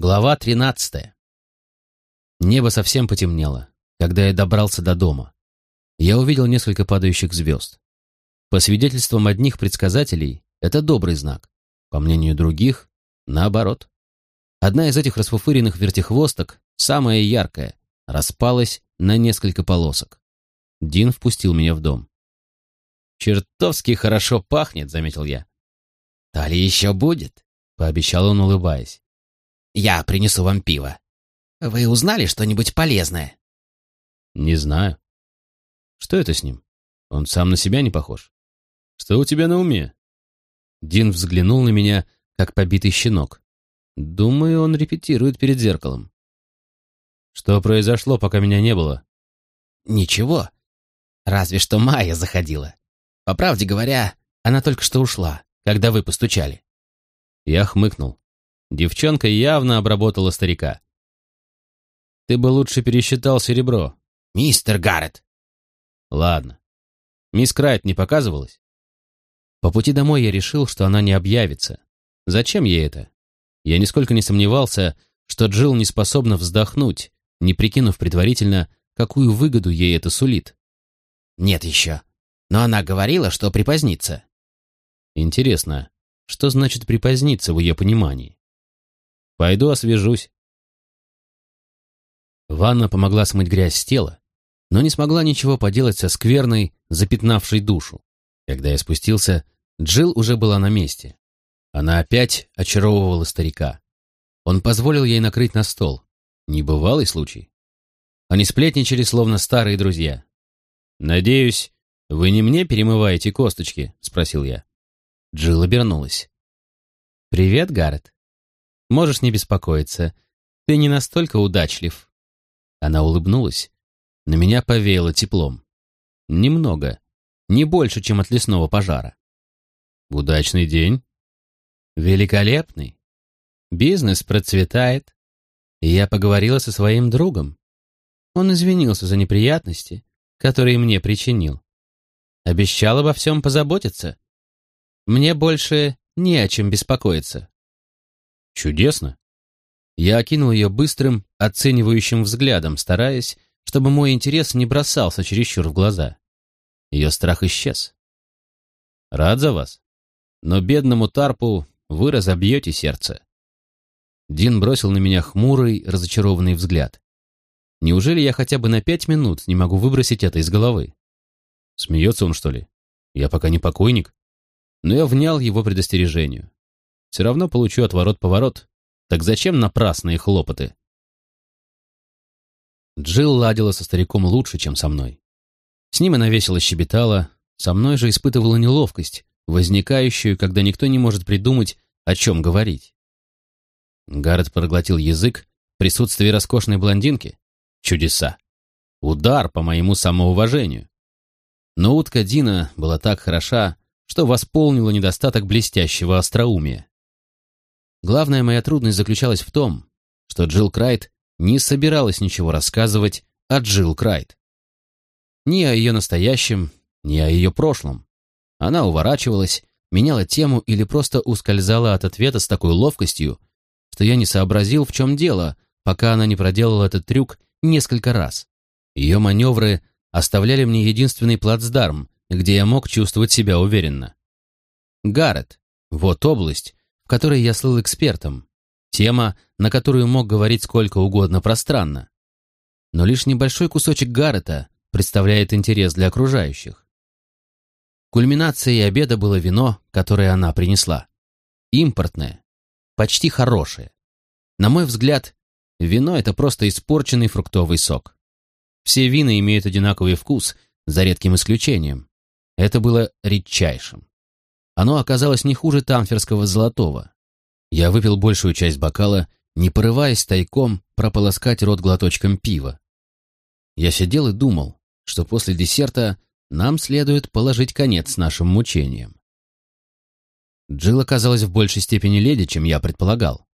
Глава 13. Небо совсем потемнело, когда я добрался до дома. Я увидел несколько падающих звезд. По свидетельствам одних предсказателей, это добрый знак. По мнению других, наоборот. Одна из этих расфуфыренных вертихвосток, самая яркая, распалась на несколько полосок. Дин впустил меня в дом. «Чертовски хорошо пахнет», — заметил я. «То ли еще будет», — пообещал он, улыбаясь. «Я принесу вам пиво. Вы узнали что-нибудь полезное?» «Не знаю». «Что это с ним? Он сам на себя не похож. Что у тебя на уме?» Дин взглянул на меня, как побитый щенок. Думаю, он репетирует перед зеркалом. Что произошло, пока меня не было? Ничего. Разве что Майя заходила. По правде говоря, она только что ушла, когда вы постучали. Я хмыкнул. Девчонка явно обработала старика. Ты бы лучше пересчитал серебро. Мистер Гаррет. Ладно. Мисс Крайт не показывалась? По пути домой я решил, что она не объявится. Зачем ей это? Я нисколько не сомневался, что Джилл не способна вздохнуть, не прикинув предварительно, какую выгоду ей это сулит. «Нет еще. Но она говорила, что припозднится». «Интересно, что значит припоздниться в ее понимании?» «Пойду освежусь». Ванна помогла смыть грязь с тела, но не смогла ничего поделать со скверной, запятнавшей душу. Когда я спустился, Джилл уже была на месте. Она опять очаровывала старика. Он позволил ей накрыть на стол. Небывалый случай. Они сплетничали, словно старые друзья. «Надеюсь, вы не мне перемываете косточки?» — спросил я. Джилл обернулась. «Привет, Гаррет. Можешь не беспокоиться. Ты не настолько удачлив». Она улыбнулась. На меня повеяло теплом. Немного. Не больше, чем от лесного пожара. «Удачный день?» великолепный. Бизнес процветает. И я поговорила со своим другом. Он извинился за неприятности, которые мне причинил. Обещал обо всем позаботиться. Мне больше не о чем беспокоиться. Чудесно. Я окинул ее быстрым, оценивающим взглядом, стараясь, чтобы мой интерес не бросался чересчур в глаза. Ее страх исчез. Рад за вас. Но бедному Тарпу вы разобьете сердце. Дин бросил на меня хмурый, разочарованный взгляд. Неужели я хотя бы на пять минут не могу выбросить это из головы? Смеется он, что ли? Я пока не покойник. Но я внял его предостережению. Все равно получу отворот-поворот. Так зачем напрасные хлопоты? Джилл ладила со стариком лучше, чем со мной. С ним она весело щебетала, со мной же испытывала неловкость, возникающую, когда никто не может придумать, о чем говорить. Гаррет проглотил язык в присутствии роскошной блондинки. Чудеса. Удар по моему самоуважению. Но утка Дина была так хороша, что восполнила недостаток блестящего остроумия. Главная моя трудность заключалась в том, что Джилл Крайт не собиралась ничего рассказывать о Джилл Крайт. Ни о ее настоящем, ни о ее прошлом. Она уворачивалась, меняла тему или просто ускользала от ответа с такой ловкостью, что я не сообразил, в чем дело, пока она не проделала этот трюк несколько раз. Ее маневры оставляли мне единственный плацдарм, где я мог чувствовать себя уверенно. Гаррет. Вот область, в которой я слыл экспертом. Тема, на которую мог говорить сколько угодно пространно. Но лишь небольшой кусочек Гаррета представляет интерес для окружающих. Кульминацией обеда было вино, которое она принесла. Импортное, почти хорошее. На мой взгляд, вино — это просто испорченный фруктовый сок. Все вина имеют одинаковый вкус, за редким исключением. Это было редчайшим. Оно оказалось не хуже тамферского золотого. Я выпил большую часть бокала, не порываясь тайком прополоскать рот глоточком пива. Я сидел и думал, что после десерта нам следует положить конец нашим мучениям. Джилл оказалась в большей степени леди, чем я предполагал.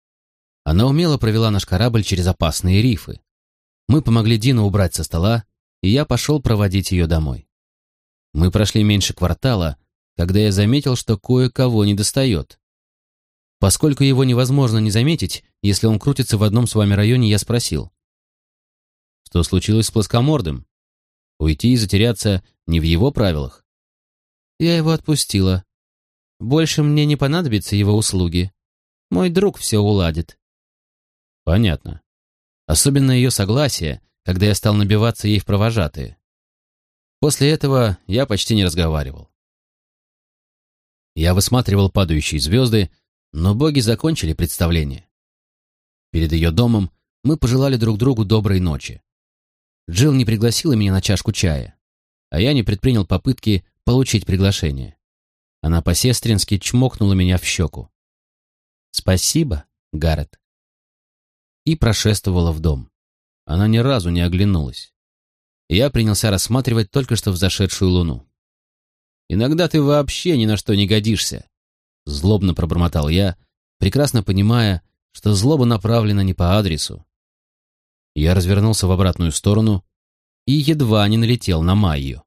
Она умело провела наш корабль через опасные рифы. Мы помогли Дину убрать со стола, и я пошел проводить ее домой. Мы прошли меньше квартала, когда я заметил, что кое-кого недостает. Поскольку его невозможно не заметить, если он крутится в одном с вами районе, я спросил. Что случилось с плоскомордым? Уйти и затеряться не в его правилах. Я его отпустила. Больше мне не понадобятся его услуги. Мой друг все уладит. Понятно. Особенно ее согласие, когда я стал набиваться ей в провожатые. После этого я почти не разговаривал. Я высматривал падающие звезды, но боги закончили представление. Перед ее домом мы пожелали друг другу доброй ночи. Джилл не пригласила меня на чашку чая, а я не предпринял попытки получить приглашение. Она по-сестрински чмокнула меня в щеку. «Спасибо, Гаррет». И прошествовала в дом. Она ни разу не оглянулась. Я принялся рассматривать только что взошедшую луну. «Иногда ты вообще ни на что не годишься», — злобно пробормотал я, прекрасно понимая, что злоба направлена не по адресу. Я развернулся в обратную сторону и едва не налетел на Майю.